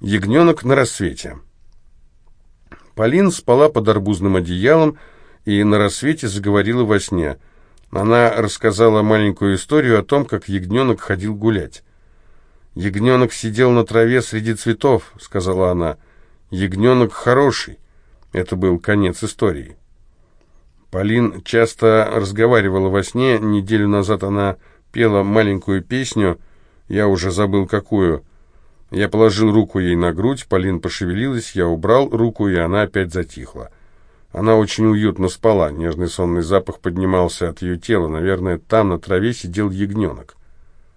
Ягненок на рассвете. Полин спала под арбузным одеялом и на рассвете заговорила во сне. Она рассказала маленькую историю о том, как ягненок ходил гулять. «Ягненок сидел на траве среди цветов», — сказала она. «Ягненок хороший». Это был конец истории. Полин часто разговаривала во сне. Неделю назад она пела маленькую песню, я уже забыл какую — я положил руку ей на грудь, Полин пошевелилась, я убрал руку, и она опять затихла. Она очень уютно спала, нежный сонный запах поднимался от ее тела. Наверное, там на траве сидел ягненок.